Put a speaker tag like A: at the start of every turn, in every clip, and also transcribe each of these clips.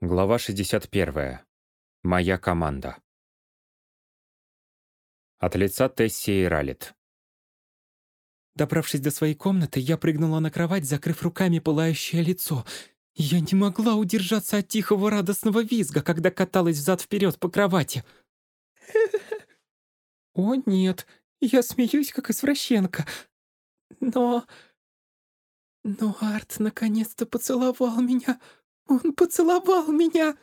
A: Глава 61. Моя команда. От лица Тесси и Ралит.
B: Добравшись до своей комнаты, я прыгнула на кровать, закрыв руками пылающее лицо. Я не могла удержаться от тихого радостного визга, когда каталась взад-вперед по кровати. О нет, я смеюсь, как извращенка. Но... Но Арт наконец-то поцеловал меня. Он поцеловал меня!»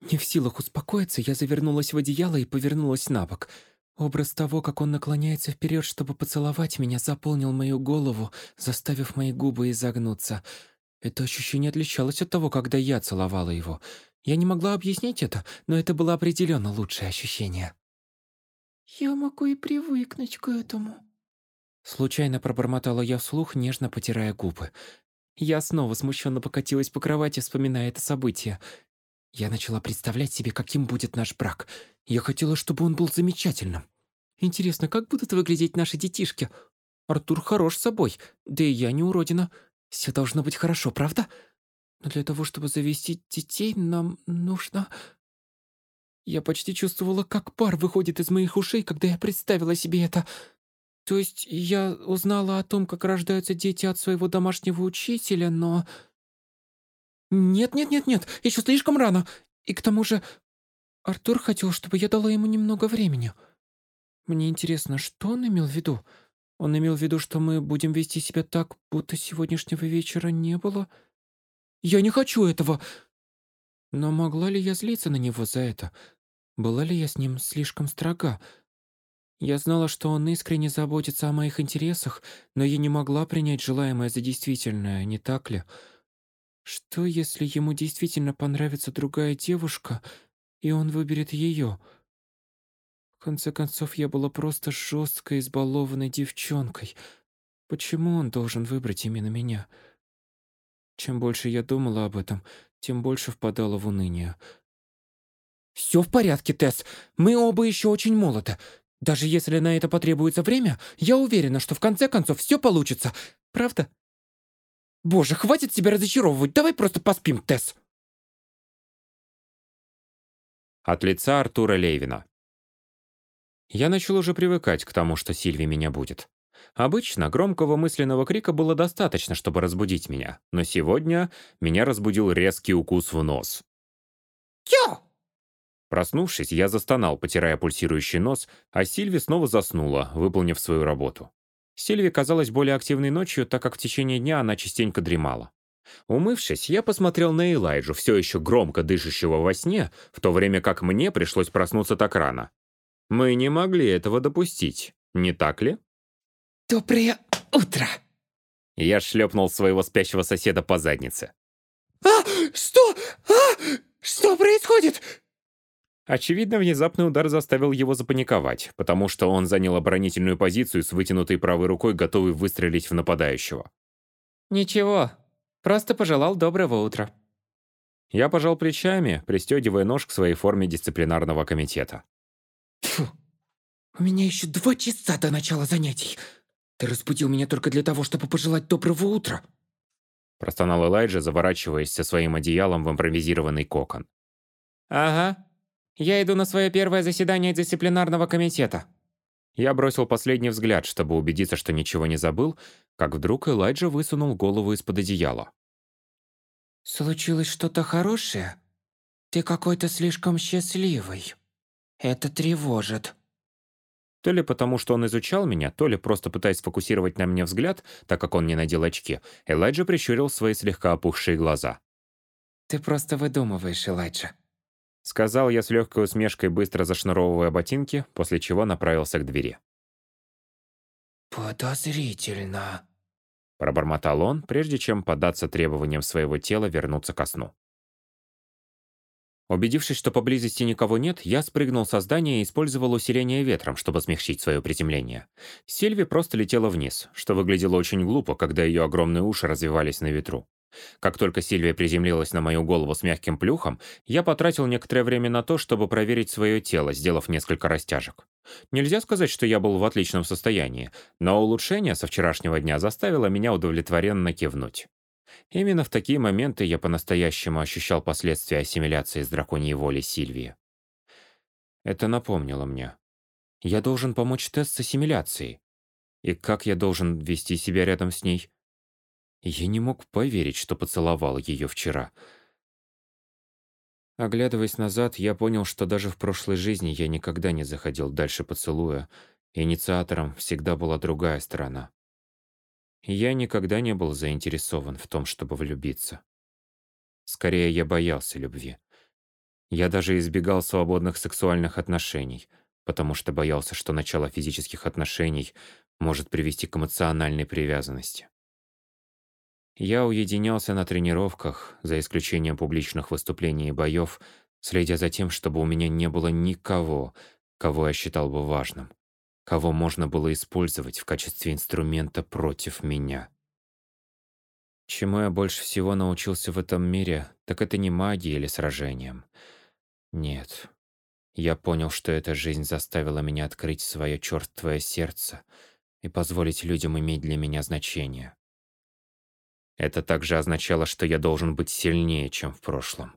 B: Не в силах успокоиться, я завернулась в одеяло и повернулась на бок. Образ того, как он наклоняется вперед, чтобы поцеловать меня, заполнил мою голову, заставив мои губы изогнуться. Это ощущение отличалось от того, когда я целовала его. Я не могла объяснить это, но это было определенно лучшее ощущение. «Я могу и привыкнуть к этому», — случайно пробормотала я вслух, нежно потирая губы. Я снова смущенно покатилась по кровати, вспоминая это событие. Я начала представлять себе, каким будет наш брак. Я хотела, чтобы он был замечательным. Интересно, как будут выглядеть наши детишки? Артур хорош собой, да и я не уродина. Все должно быть хорошо, правда? Но для того, чтобы завести детей, нам нужно... Я почти чувствовала, как пар выходит из моих ушей, когда я представила себе это. То есть я узнала о том, как рождаются дети от своего домашнего учителя, но... Нет-нет-нет-нет, еще слишком рано. И к тому же Артур хотел, чтобы я дала ему немного времени. Мне интересно, что он имел в виду? Он имел в виду, что мы будем вести себя так, будто сегодняшнего вечера не было? Я не хочу этого! Но могла ли я злиться на него за это? Была ли я с ним слишком строга? Я знала, что он искренне заботится о моих интересах, но я не могла принять желаемое за действительное, не так ли? Что, если ему действительно понравится другая девушка, и он выберет ее? В конце концов, я была просто жесткой, избалованной девчонкой. Почему он должен выбрать именно меня? Чем больше я думала об этом, тем больше впадала в уныние. «Все в порядке, Тесс. Мы оба еще очень молоды. Даже если на это потребуется время, я уверена, что в конце концов все получится. Правда? Боже, хватит себя разочаровывать. Давай просто поспим, Тесс.
A: От лица Артура Лейвина. Я начал уже привыкать к тому, что Сильви меня будет. Обычно громкого мысленного крика было достаточно, чтобы разбудить меня, но сегодня меня разбудил резкий укус в нос.
B: «Кё!»
A: Проснувшись, я застонал, потирая пульсирующий нос, а Сильви снова заснула, выполнив свою работу. Сильви казалась более активной ночью, так как в течение дня она частенько дремала. Умывшись, я посмотрел на Элайджу, все еще громко дышащего во сне, в то время как мне пришлось проснуться так рано. Мы не могли этого допустить, не так ли?
B: «Доброе утро!»
A: Я шлепнул своего спящего соседа по заднице.
B: «А, что? А, что происходит?
A: Очевидно, внезапный удар заставил его запаниковать, потому что он занял оборонительную позицию с вытянутой правой рукой, готовый выстрелить в нападающего.
B: «Ничего, просто пожелал доброго утра».
A: Я пожал плечами, пристегивая нож к своей форме дисциплинарного комитета.
B: «Фу, у меня еще два часа до начала занятий. Ты разбудил меня только для того, чтобы пожелать доброго утра».
A: Простонал Элайджа, заворачиваясь со своим одеялом в импровизированный кокон.
B: «Ага, я иду на свое первое заседание дисциплинарного комитета».
A: Я бросил последний взгляд, чтобы убедиться, что ничего не забыл, как вдруг Элайджа высунул голову из-под одеяла.
B: «Случилось что-то хорошее? Ты какой-то слишком счастливый. Это тревожит».
A: То ли потому, что он изучал меня, то ли просто пытаясь сфокусировать на мне взгляд, так как он не надел очки, Элайджа прищурил свои слегка опухшие глаза.
B: «Ты просто выдумываешь, Элайджа.
A: Сказал я с легкой усмешкой, быстро зашнуровывая ботинки, после чего направился к двери.
B: «Подозрительно», —
A: пробормотал он, прежде чем податься требованиям своего тела вернуться ко сну. Убедившись, что поблизости никого нет, я спрыгнул со здания и использовал усиление ветром, чтобы смягчить свое приземление. Сильви просто летела вниз, что выглядело очень глупо, когда ее огромные уши развивались на ветру. Как только Сильвия приземлилась на мою голову с мягким плюхом, я потратил некоторое время на то, чтобы проверить свое тело, сделав несколько растяжек. Нельзя сказать, что я был в отличном состоянии, но улучшение со вчерашнего дня заставило меня удовлетворенно кивнуть. Именно в такие моменты я по-настоящему ощущал последствия ассимиляции с драконьей воли Сильвии. Это напомнило мне. Я должен помочь Тесс с ассимиляцией. И как я должен вести себя рядом с ней? Я не мог поверить, что поцеловал ее вчера. Оглядываясь назад, я понял, что даже в прошлой жизни я никогда не заходил дальше поцелуя. Инициатором всегда была другая сторона. Я никогда не был заинтересован в том, чтобы влюбиться. Скорее, я боялся любви. Я даже избегал свободных сексуальных отношений, потому что боялся, что начало физических отношений может привести к эмоциональной привязанности. Я уединялся на тренировках, за исключением публичных выступлений и боев, следя за тем, чтобы у меня не было никого, кого я считал бы важным, кого можно было использовать в качестве инструмента против меня. Чему я больше всего научился в этом мире, так это не магией или сражением. Нет. Я понял, что эта жизнь заставила меня открыть свое чертовое сердце и позволить людям иметь для меня значение. Это также означало, что я должен быть сильнее, чем в прошлом,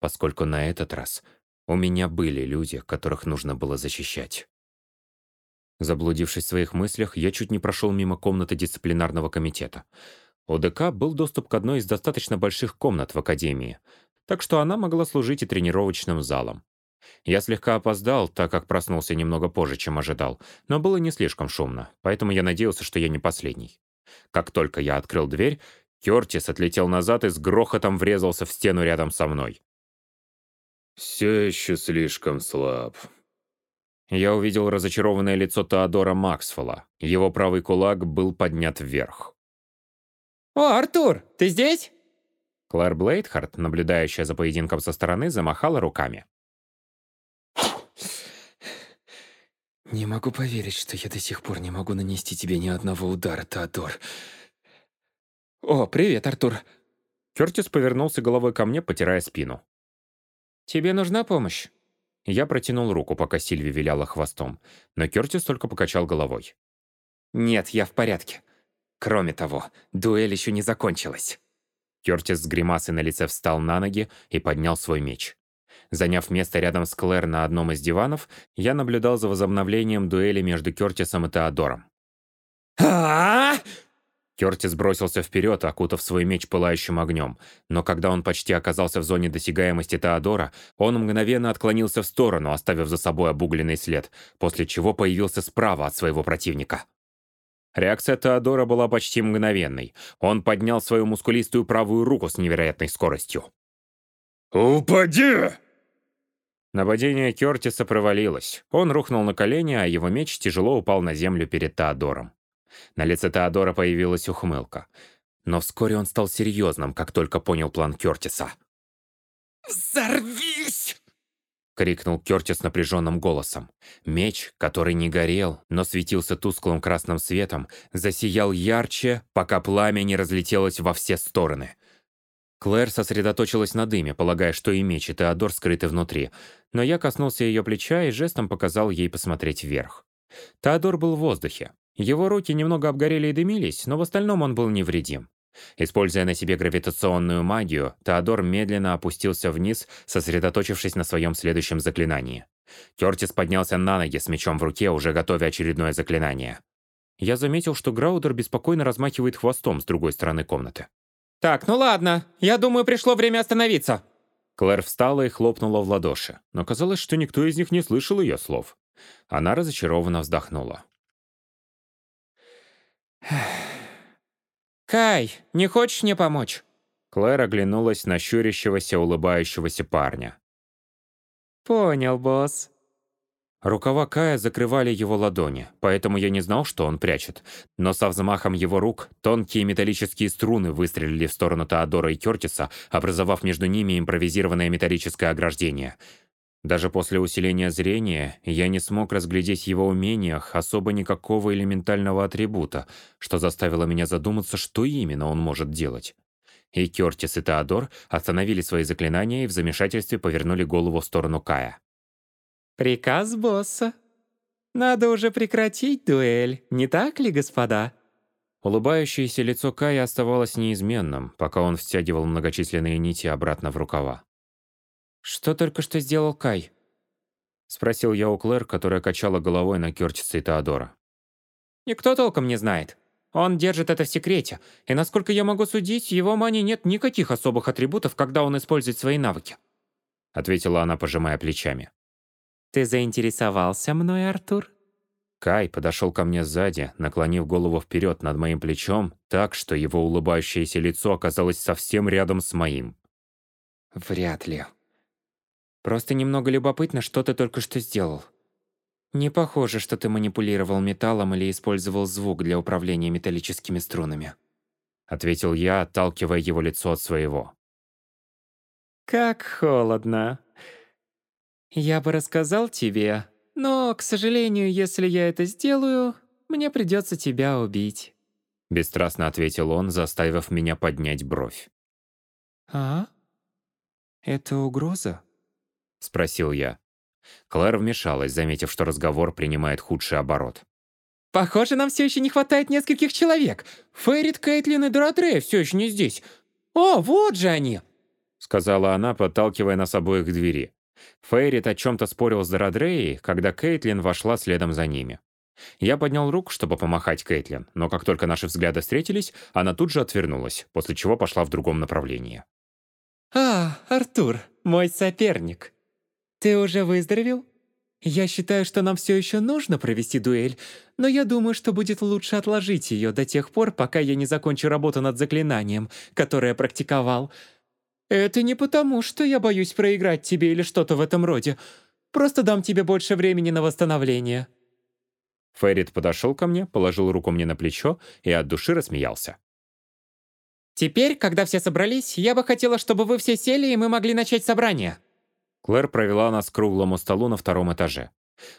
A: поскольку на этот раз у меня были люди, которых нужно было защищать. Заблудившись в своих мыслях, я чуть не прошел мимо комнаты дисциплинарного комитета. У ДК был доступ к одной из достаточно больших комнат в академии, так что она могла служить и тренировочным залом. Я слегка опоздал, так как проснулся немного позже, чем ожидал, но было не слишком шумно, поэтому я надеялся, что я не последний. Как только я открыл дверь, Кертис отлетел назад и с грохотом врезался в стену рядом со мной.
C: «Все еще слишком слаб».
A: Я увидел разочарованное лицо Теодора Максвелла. Его правый кулак был поднят вверх.
B: «О, Артур, ты здесь?»
A: Клэр Блейдхарт, наблюдающая за поединком со стороны, замахала руками.
D: «Не могу поверить, что я до сих пор не могу нанести тебе ни одного удара, Теодор.
B: «О, привет, Артур!»
A: Кертис повернулся головой ко мне, потирая спину.
B: «Тебе нужна помощь?»
A: Я протянул руку, пока Сильви виляла хвостом, но Кертис только покачал головой.
D: «Нет, я в порядке. Кроме того, дуэль еще не закончилась».
A: Кертис с гримасой на лице встал на ноги и поднял свой меч. Заняв место рядом с Клэр на одном из диванов, я наблюдал за возобновлением дуэли между Кертисом и Теодором.
B: а
A: Кертис бросился вперед, окутав свой меч пылающим огнем, но когда он почти оказался в зоне досягаемости Теодора, он мгновенно отклонился в сторону, оставив за собой обугленный след, после чего появился справа от своего противника. Реакция Теодора была почти мгновенной. Он поднял свою мускулистую правую руку с невероятной скоростью.
C: «Упади!»
A: Нападение Кертиса провалилось. Он рухнул на колени, а его меч тяжело упал на землю перед Теодором. На лице Теодора появилась ухмылка. Но вскоре он стал серьезным, как только понял план Кертиса.
B: «Взорвись!»
A: — крикнул Кертис напряженным голосом. Меч, который не горел, но светился тусклым красным светом, засиял ярче, пока пламя не разлетелось во все стороны. Клэр сосредоточилась на дыме, полагая, что и меч, и Теодор скрыты внутри, но я коснулся ее плеча и жестом показал ей посмотреть вверх. Теодор был в воздухе. Его руки немного обгорели и дымились, но в остальном он был невредим. Используя на себе гравитационную магию, Теодор медленно опустился вниз, сосредоточившись на своем следующем заклинании. Кертис поднялся на ноги с мечом в руке, уже готовя очередное заклинание. Я заметил, что Граудер беспокойно размахивает хвостом с другой стороны комнаты.
B: «Так, ну ладно. Я думаю, пришло время остановиться».
A: Клэр встала и хлопнула в ладоши, но казалось, что никто из них не слышал ее слов. Она разочарованно вздохнула.
B: «Кай, не хочешь мне помочь?»
A: Клэр оглянулась на щурящегося, улыбающегося парня.
B: «Понял, босс».
A: Рукава Кая закрывали его ладони, поэтому я не знал, что он прячет. Но со взмахом его рук тонкие металлические струны выстрелили в сторону Теодора и Кертиса, образовав между ними импровизированное металлическое ограждение — даже после усиления зрения я не смог разглядеть в его умениях особо никакого элементального атрибута, что заставило меня задуматься, что именно он может делать. И Кертис и Теодор остановили свои заклинания и в замешательстве повернули голову в сторону Кая.
B: «Приказ босса. Надо уже прекратить дуэль, не так ли, господа?»
A: Улыбающееся лицо Кая оставалось неизменным, пока он втягивал многочисленные нити обратно в рукава.
B: «Что только что сделал Кай?»
A: Спросил я у Клэр, которая качала головой на Кёртиса и Теодора.
B: «Никто толком не знает. Он держит это в секрете, и, насколько я могу судить, его мане нет никаких особых атрибутов, когда он использует свои навыки»,
A: ответила она, пожимая плечами.
B: «Ты заинтересовался мной, Артур?»
A: Кай подошел ко мне сзади, наклонив голову вперед над моим плечом, так, что его улыбающееся лицо оказалось совсем рядом с моим.
B: «Вряд ли. Просто немного любопытно, что ты только что сделал. Не похоже, что ты манипулировал металлом или использовал звук для управления металлическими струнами»,
A: ответил я, отталкивая его лицо от своего.
B: «Как холодно. Я бы рассказал тебе, но, к сожалению, если я это сделаю, мне придется тебя убить».
A: Бесстрастно ответил он, заставив меня поднять бровь.
B: «А? Это угроза?»
A: Спросил я. Клэр вмешалась, заметив, что разговор принимает худший оборот.
B: «Похоже, нам все еще не хватает нескольких человек. Фейрит, Кейтлин и Дорадрея все еще не здесь. О, вот же они!»
A: Сказала она, подталкивая нас обоих к двери. Фейрит о чем-то спорил с Дорадреей, когда Кейтлин вошла следом за ними. Я поднял руку, чтобы помахать Кейтлин, но как только наши взгляды встретились, она тут же отвернулась, после чего пошла в другом направлении.
B: «А, Артур, мой соперник. Ты уже выздоровел? Я считаю, что нам все еще нужно провести дуэль, но я думаю, что будет лучше отложить ее до тех пор, пока я не закончу работу над заклинанием, которое практиковал. Это не потому, что я боюсь проиграть тебе или что-то в этом роде. Просто дам тебе больше времени на восстановление».
A: Феррит подошел ко мне, положил руку мне на плечо и от души рассмеялся.
B: «Теперь, когда все собрались, я бы хотела, чтобы вы все сели, и мы могли начать собрание».
A: Клэр провела нас к круглому столу на втором этаже.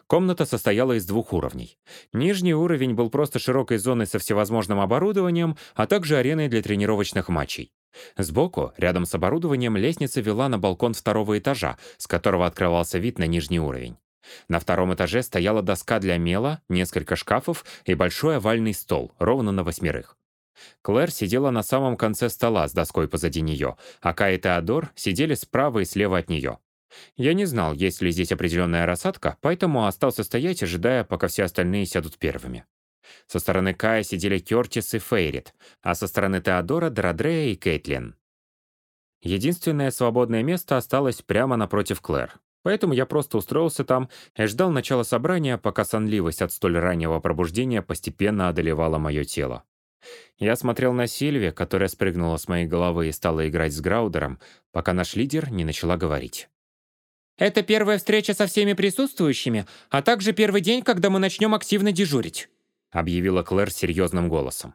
A: Комната состояла из двух уровней. Нижний уровень был просто широкой зоной со всевозможным оборудованием, а также ареной для тренировочных матчей. Сбоку, рядом с оборудованием, лестница вела на балкон второго этажа, с которого открывался вид на нижний уровень. На втором этаже стояла доска для мела, несколько шкафов и большой овальный стол, ровно на восьмерых. Клэр сидела на самом конце стола с доской позади нее, а Кай и Теодор сидели справа и слева от нее. Я не знал, есть ли здесь определенная рассадка, поэтому остался стоять, ожидая, пока все остальные сядут первыми. Со стороны Кая сидели Кёртис и Фейрит, а со стороны Теодора — Драдрея и Кейтлин. Единственное свободное место осталось прямо напротив Клэр, поэтому я просто устроился там и ждал начала собрания, пока сонливость от столь раннего пробуждения постепенно одолевала мое тело. Я смотрел на Сильви, которая спрыгнула с моей головы и стала играть с Граудером, пока наш лидер не начала говорить.
B: Это первая встреча со всеми присутствующими, а также первый день, когда мы начнем активно дежурить»,
A: объявила Клэр серьезным голосом.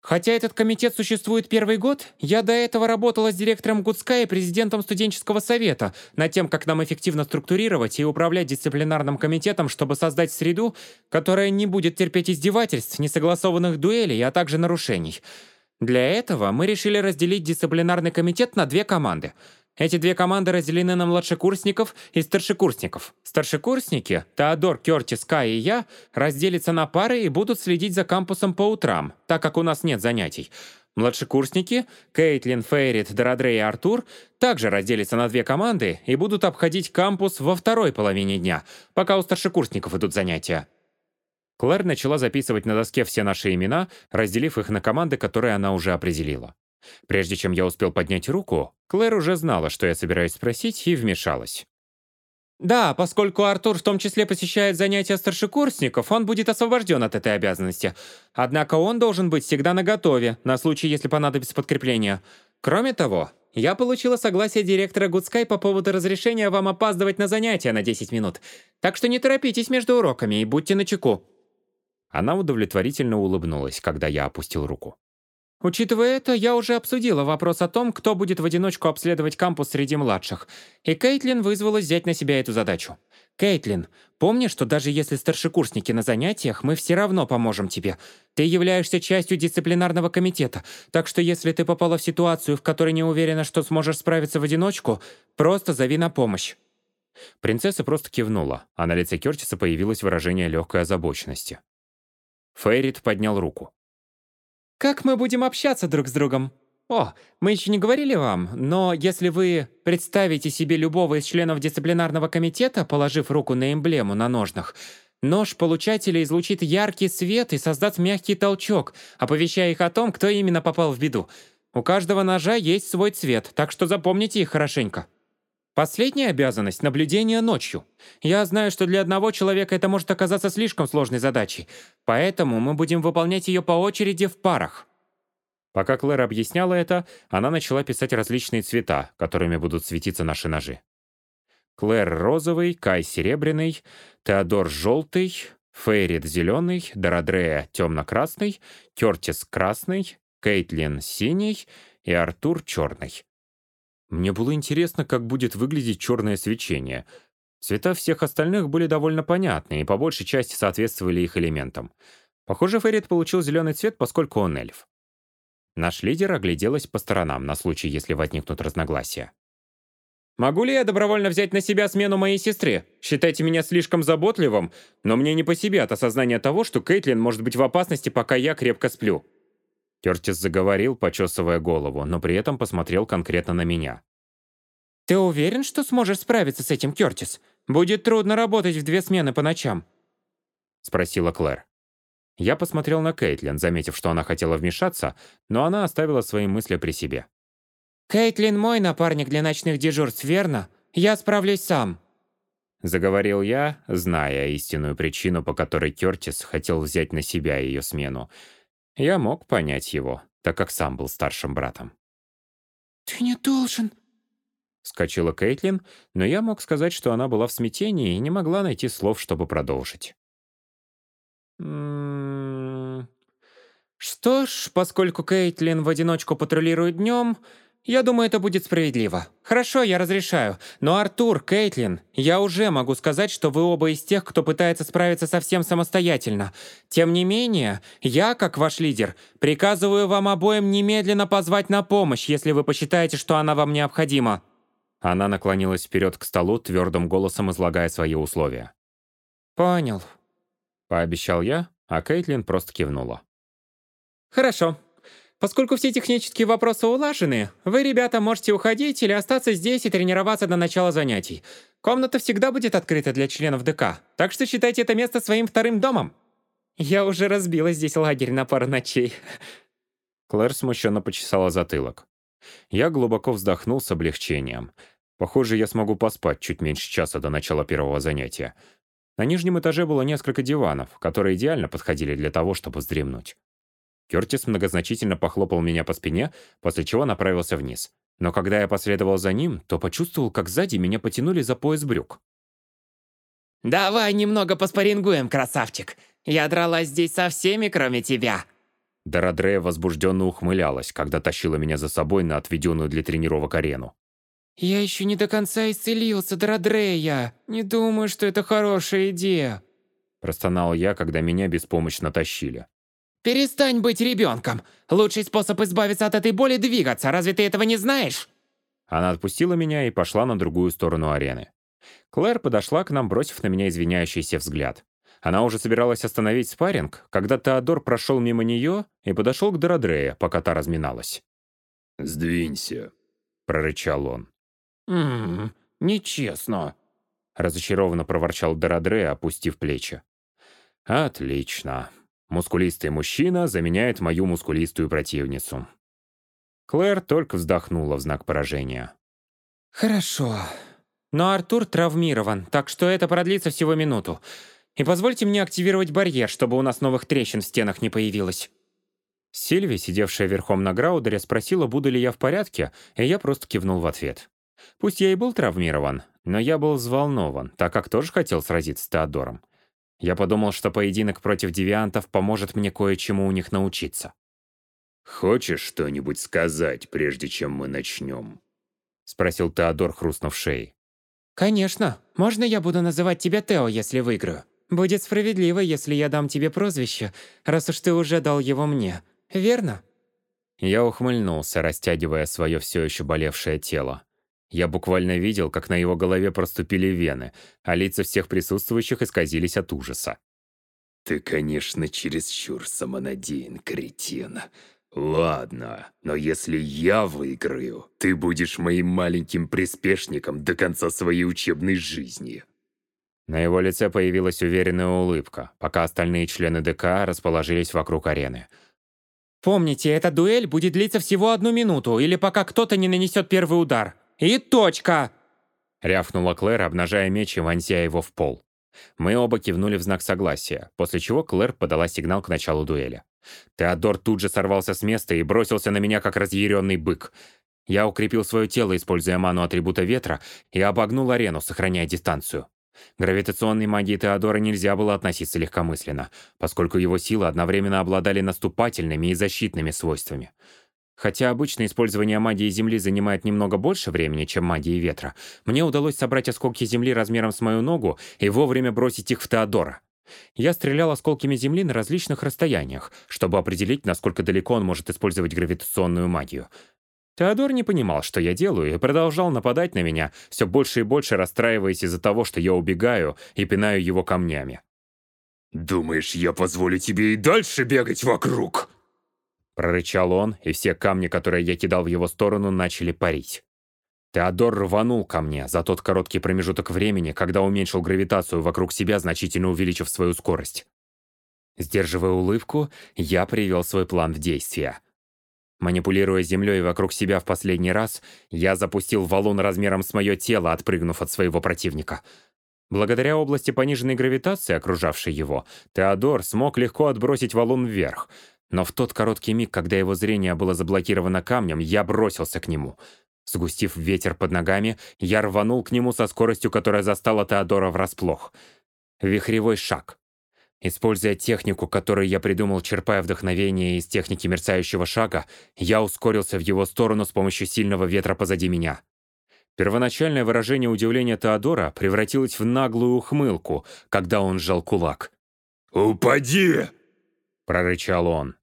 B: «Хотя этот комитет существует первый год, я до этого работала с директором Гудска и президентом студенческого совета над тем, как нам эффективно структурировать и управлять дисциплинарным комитетом, чтобы создать среду, которая не будет терпеть издевательств, несогласованных дуэлей, а также нарушений. Для этого мы решили разделить дисциплинарный комитет на две команды – эти две команды разделены на младшекурсников и старшекурсников. Старшекурсники, Теодор, Кёртис, Кай и я, разделятся на пары и будут следить за кампусом по утрам, так как у нас нет занятий. Младшекурсники, Кейтлин, Фейрит, Дородрей и Артур, также разделятся на две команды и будут обходить кампус во второй половине дня, пока у старшекурсников идут занятия. Клэр начала записывать на доске все наши имена, разделив их на команды, которые она уже определила. Прежде чем я успел поднять руку, Клэр уже знала, что я собираюсь спросить, и вмешалась. «Да, поскольку Артур в том числе посещает занятия старшекурсников, он будет освобожден от этой обязанности. Однако он должен быть всегда наготове, на случай, если понадобится подкрепление. Кроме того, я получила согласие директора Гудскай по поводу разрешения вам опаздывать на занятия на 10 минут. Так что не торопитесь между уроками и будьте начеку».
A: Она удовлетворительно улыбнулась, когда я опустил руку.
B: Учитывая это, я уже обсудила вопрос о том, кто будет в одиночку обследовать кампус среди младших, и Кейтлин вызвалась взять на себя эту задачу. Кейтлин, помни, что даже если старшекурсники на занятиях, мы все равно поможем тебе. Ты являешься частью дисциплинарного комитета, так что если ты попала в ситуацию, в которой не уверена, что сможешь справиться в одиночку, просто зови на помощь.
A: Принцесса просто кивнула, а на лице Кёртиса появилось выражение легкой озабоченности. Фейрит поднял руку. Как мы будем общаться друг с другом? О, мы еще не говорили вам, но если вы представите себе любого из членов дисциплинарного комитета, положив руку на эмблему на ножнах, нож получателя излучит яркий свет и создаст мягкий толчок, оповещая их о том, кто именно попал в беду. У каждого ножа есть свой цвет, так что запомните их хорошенько. Последняя обязанность – наблюдение ночью. Я знаю, что для одного человека это может оказаться слишком сложной задачей, поэтому мы будем выполнять ее по очереди в парах. Пока Клэр объясняла это, она начала писать различные цвета, которыми будут светиться наши ножи. Клэр розовый, Кай серебряный, Теодор желтый, Фейрит зеленый, Дорадрея темно-красный, Кертис красный, Кейтлин синий и Артур черный. Мне было интересно, как будет выглядеть черное свечение. Цвета всех остальных были довольно понятны и по большей части соответствовали их элементам. Похоже, Феррит получил зеленый цвет, поскольку он эльф. Наш лидер огляделась по сторонам на случай, если возникнут разногласия. «Могу ли я добровольно взять на себя смену моей сестры? Считайте меня слишком заботливым, но мне не по себе от осознания того, что Кейтлин может быть в опасности, пока я крепко сплю». Кертис заговорил, почесывая голову, но при этом посмотрел конкретно на меня. «Ты уверен, что сможешь справиться с этим, Кертис? Будет трудно работать в две смены по ночам?» Спросила Клэр. Я посмотрел на Кейтлин, заметив, что она хотела вмешаться, но она оставила свои мысли при себе. «Кейтлин мой напарник для ночных дежурств, верно? Я справлюсь сам». Заговорил я, зная истинную причину, по которой Кертис хотел взять на себя ее смену. Я мог понять его, так как сам был старшим братом.
B: «Ты не должен...»
A: Скочила Кейтлин, но я мог сказать, что она была в смятении и не могла найти слов, чтобы продолжить. М -м Что ж, поскольку Кейтлин в одиночку патрулирует днем, я думаю, это будет справедливо. Хорошо, я разрешаю. Но Артур, Кейтлин, я уже могу сказать, что вы оба из тех, кто пытается справиться совсем самостоятельно. Тем не менее, я, как ваш лидер, приказываю вам обоим немедленно позвать на помощь, если вы посчитаете, что она вам необходима. Она наклонилась вперед к столу, твердым голосом излагая свои условия. «Понял», Пообещал я, а Кейтлин просто кивнула. «Хорошо. Поскольку все технические вопросы улажены, вы, ребята, можете уходить или остаться здесь и тренироваться до начала занятий. Комната всегда будет открыта для членов ДК, так что считайте это место своим вторым домом. Я уже разбила здесь лагерь на пару ночей». Клэр смущенно почесала затылок. Я глубоко вздохнул с облегчением. Похоже, я смогу поспать чуть меньше часа до начала первого занятия. На нижнем этаже было несколько диванов, которые идеально подходили для того, чтобы вздремнуть. Кертис многозначительно похлопал меня по спине, после чего направился вниз. Но когда я последовал за ним, то почувствовал, как сзади меня потянули за пояс брюк.
E: «Давай немного поспорингуем, красавчик. Я дралась здесь со всеми, кроме тебя».
A: Дорадрея возбужденно ухмылялась, когда тащила меня за собой на отведенную для тренировок арену.
B: «Я еще не до конца исцелился, Дородрея. Не думаю, что это хорошая идея».
A: Простонал я, когда меня беспомощно тащили.
E: «Перестань быть ребенком. Лучший способ избавиться от этой боли – двигаться. Разве ты этого не знаешь?»
A: Она отпустила меня и пошла на другую сторону арены. Клэр подошла к нам, бросив на меня извиняющийся взгляд. Она уже собиралась остановить спарринг, когда Теодор прошел мимо нее и подошел к Дородрея, пока та разминалась.
C: «Сдвинься», —
A: прорычал он.
E: «Ммм, нечестно», —
A: разочарованно проворчал Дорадре, опустив плечи. «Отлично. Мускулистый мужчина заменяет мою мускулистую противницу». Клэр только вздохнула в знак поражения.
B: «Хорошо.
A: Но Артур травмирован, так что это продлится всего минуту. И позвольте мне активировать барьер, чтобы у нас новых трещин в стенах не появилось». Сильви, сидевшая верхом на Граудере, спросила, буду ли я в порядке, и я просто кивнул в ответ. Пусть я и был травмирован, но я был взволнован, так как тоже хотел сразиться с Теодором. Я подумал, что поединок против девиантов поможет мне кое-чему у них научиться.
C: «Хочешь что-нибудь сказать, прежде чем мы начнем?»
A: — спросил Теодор, хрустнув шеей.
B: «Конечно. Можно я буду называть тебя Тео, если выиграю? Будет справедливо, если я дам тебе прозвище, раз уж ты уже дал его мне. Верно?»
A: Я ухмыльнулся, растягивая свое все еще болевшее тело. Я буквально видел, как на его голове проступили вены, а лица всех присутствующих исказились от ужаса.
C: «Ты, конечно, чересчур самонадеян, кретин. Ладно, но если я выиграю, ты будешь моим маленьким приспешником до конца своей учебной жизни.
A: На его лице появилась уверенная улыбка, пока остальные члены ДК расположились вокруг арены.
E: Помните, эта дуэль будет длиться всего одну минуту, или пока кто-то не нанесет первый удар. И точка!
A: Рявкнула Клэр, обнажая меч и вонзя его в пол. Мы оба кивнули в знак согласия, после чего Клэр подала сигнал к началу дуэли. Теодор тут же сорвался с места и бросился на меня, как разъяренный бык. Я укрепил свое тело, используя ману атрибута ветра, и обогнул арену, сохраняя дистанцию. Гравитационной магии Теодора нельзя было относиться легкомысленно, поскольку его силы одновременно обладали наступательными и защитными свойствами. Хотя обычно использование магии Земли занимает немного больше времени, чем магии ветра, мне удалось собрать осколки Земли размером с мою ногу и вовремя бросить их в Теодора. Я стрелял осколками Земли на различных расстояниях, чтобы определить, насколько далеко он может использовать гравитационную магию. Теодор не понимал, что я делаю, и продолжал нападать на меня, все больше и больше расстраиваясь из-за того, что я убегаю и пинаю его камнями.
C: «Думаешь, я позволю тебе и дальше бегать вокруг?»
A: Прорычал он, и все камни, которые я кидал в его сторону, начали парить. Теодор рванул ко мне за тот короткий промежуток времени, когда уменьшил гравитацию вокруг себя, значительно увеличив свою скорость. Сдерживая улыбку, я привел свой план в действие. Манипулируя землей вокруг себя в последний раз, я запустил валун размером с мое тело, отпрыгнув от своего противника. Благодаря области пониженной гравитации, окружавшей его, Теодор смог легко отбросить валун вверх. Но в тот короткий миг, когда его зрение было заблокировано камнем, я бросился к нему — Сгустив ветер под ногами, я рванул к нему со скоростью, которая застала Теодора врасплох. Вихревой шаг. Используя технику, которую я придумал, черпая вдохновение из техники мерцающего шага, я ускорился в его сторону с помощью сильного ветра позади меня. Первоначальное выражение удивления Теодора превратилось в наглую ухмылку, когда он сжал кулак.
C: «Упади!»
A: — прорычал он.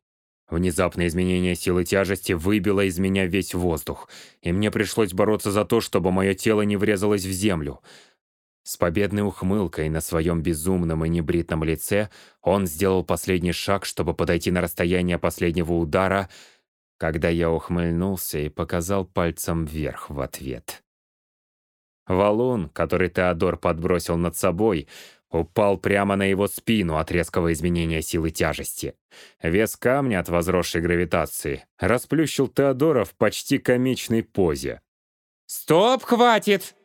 A: Внезапное изменение силы тяжести выбило из меня весь воздух, и мне пришлось бороться за то, чтобы мое тело не врезалось в землю. С победной ухмылкой на своем безумном и небритном лице он сделал последний шаг, чтобы подойти на расстояние последнего удара, когда я ухмыльнулся и показал пальцем вверх в ответ. Валун, который Теодор подбросил над собой, упал прямо на его спину от резкого изменения силы тяжести. Вес камня от возросшей гравитации расплющил Теодора в почти комичной позе.
E: «Стоп, хватит!»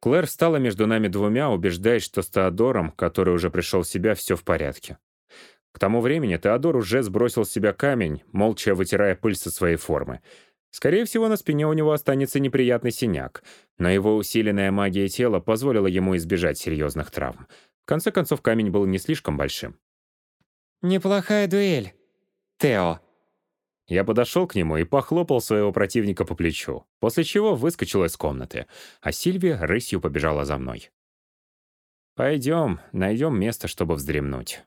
A: Клэр встала между нами двумя, убеждаясь, что с Теодором, который уже пришел в себя, все в порядке. К тому времени Теодор уже сбросил с себя камень, молча вытирая пыль со своей формы. Скорее всего, на спине у него останется неприятный синяк, но его усиленная магия тела позволила ему избежать серьезных травм. В конце концов, камень был не слишком большим.
E: «Неплохая дуэль, Тео».
A: Я подошел к нему и похлопал своего противника по плечу, после чего выскочил из комнаты, а Сильвия рысью побежала за мной. «Пойдем, найдем место, чтобы вздремнуть».